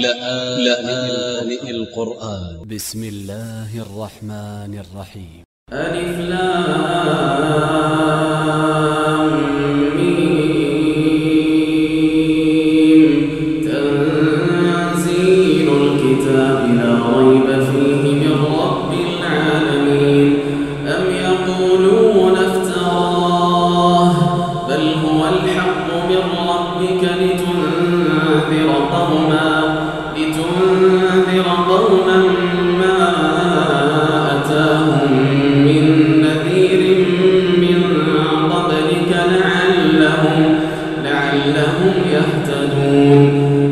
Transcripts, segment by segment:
لآن القرآن. ب س م ا ل ل ه ا ل ر ح م ن ا ل ر ح ي م ألف لام. لعلهم يهتدون.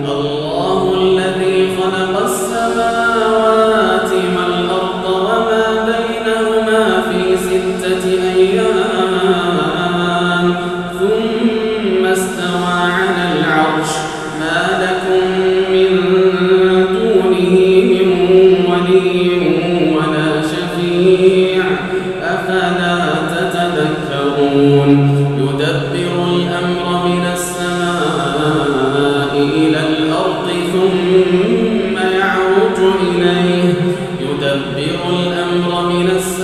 الأمر من السماء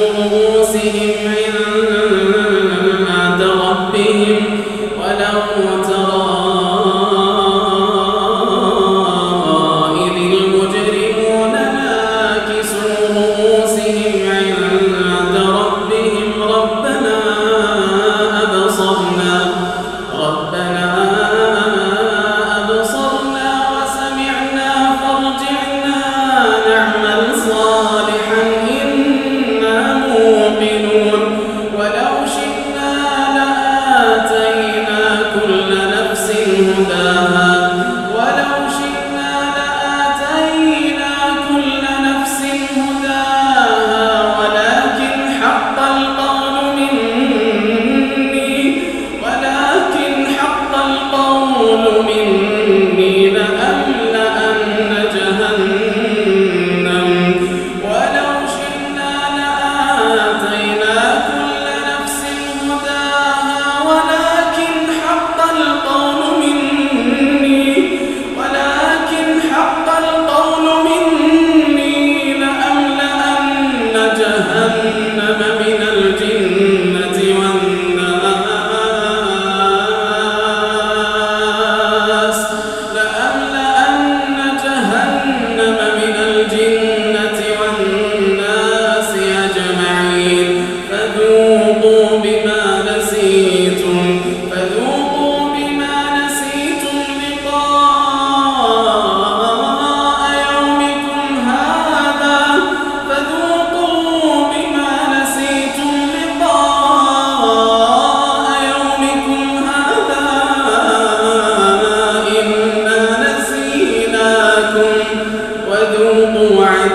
رؤوسهم عند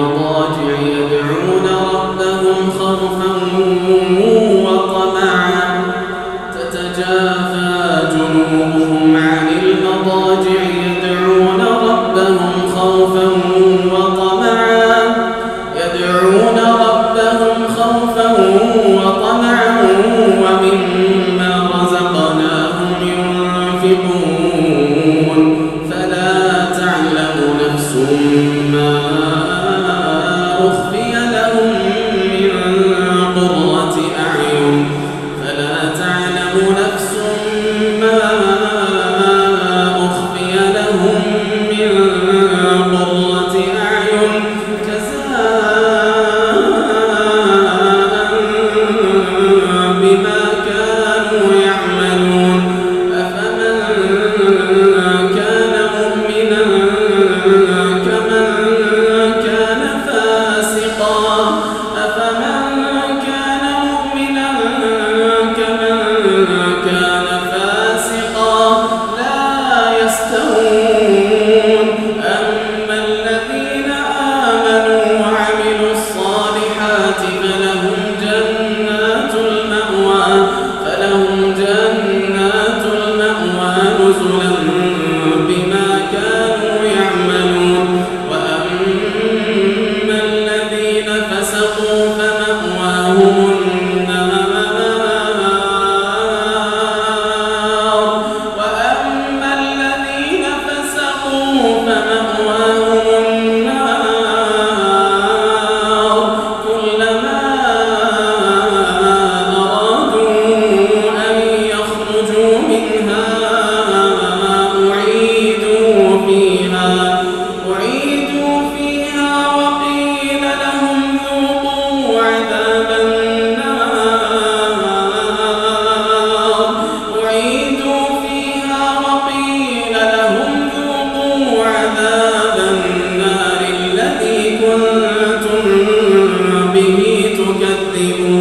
الضالين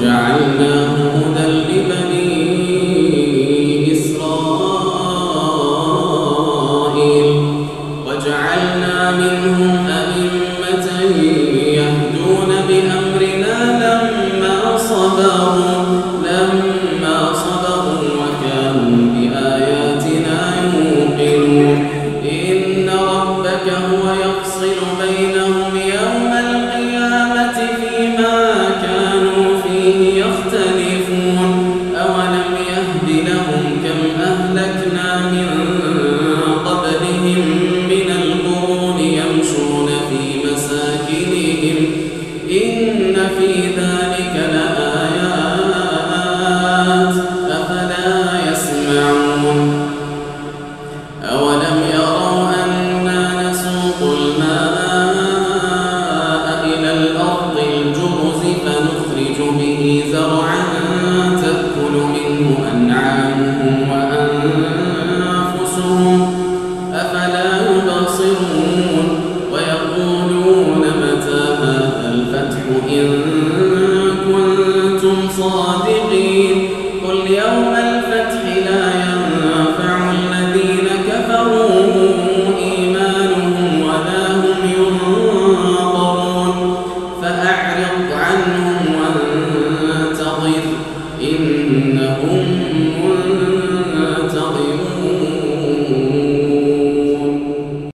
وجعلناه به زرعا